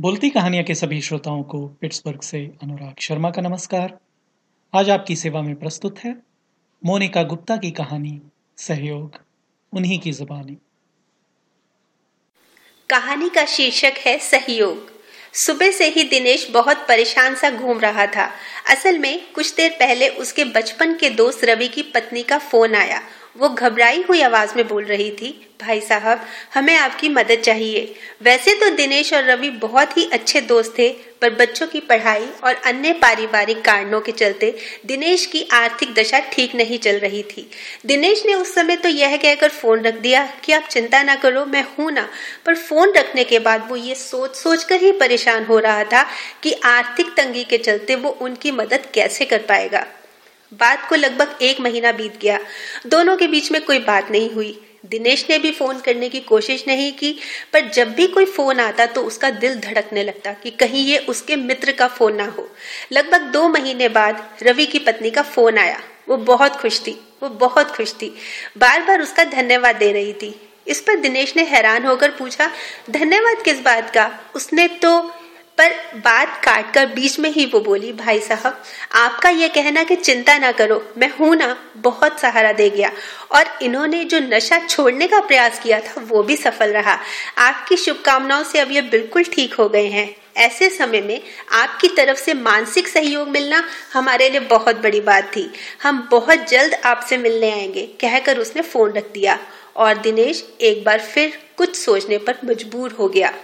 बोलती कहानियाँ के सभी श्रोताओं को पिट्सबर्ग से अनुराग शर्मा का नमस्कार। आज आपकी सेवा में प्रस्तुत है मोनिका गुप्ता की कहानी सहयोग, उन्हीं की जुबानी। कहानी का शीर्षक है सहयोग। सुबह से ही दिनेश बहुत परेशान सा घूम रहा था। असल में कुछ देर पहले उसके बचपन के दोस्त रवि की पत्नी का फ़ोन आया वो घबराई हुई आवाज़ में बोल रही थी, भाई साहब, हमें आपकी मदद चाहिए। वैसे तो दिनेश और रवि बहुत ही अच्छे दोस्त थे, पर बच्चों की पढ़ाई और अन्य पारिवारिक कारणों के चलते दिनेश की आर्थिक दशा ठीक नहीं चल रही थी। दिनेश ने उस समय तो यह कहकर फ़ोन रख दिया कि आप चिंता ना करो, मैं हूँ ना। पर फ़ोन रखने के बाद वो ये सोच सोच कर ही परेशान हो रहा था कि आर्थिक तंगी के चलते वो उनकी मदद कैसे कर पाएगा। बात को लगभग एक महीना बीत गया। दोनों के बीच में कोई बात नहीं हुई। दिनेश ने भी फ़ोन करने की कोशिश नहीं की, पर जब भी कोई फ़ोन आता तो उसका दिल धड़कने लगता कि कहीं ये उसके मित्र का फ़ोन ना हो। लगभग दो महीने बाद रवि की पत्नी का फ़ोन आया। वो बहुत खुश थी, वो बहुत खुश थी। बार बार उसका धन्यवाद दे रही थी। इस पर दिनेश ने हैरान होकर पूछा, धन्यवाद किस बात का? उसने तो पर बात काट कर बीच में ही वो बोली, भाई साहब, आपका ये कहना कि चिंता ना करो, मैं हूँ ना, बहुत सहारा दे गया। और इन्होंने जो नशा छोड़ने का प्रयास किया था, वो भी सफल रहा। आपकी शुभकामनाओं से अब ये बिल्कुल ठीक हो गए हैं। ऐसे समय में आपकी तरफ़ से मानसिक सहयोग मिलना हमारे लिए बहुत बड़ी बात थी। हम बहुत जल्द आपसे मिलने आएँगे, कहकर उसने फ़ोन रख दिया। और दिनेश एक बार फिर कुछ सोचने पर मजबूर हो गया।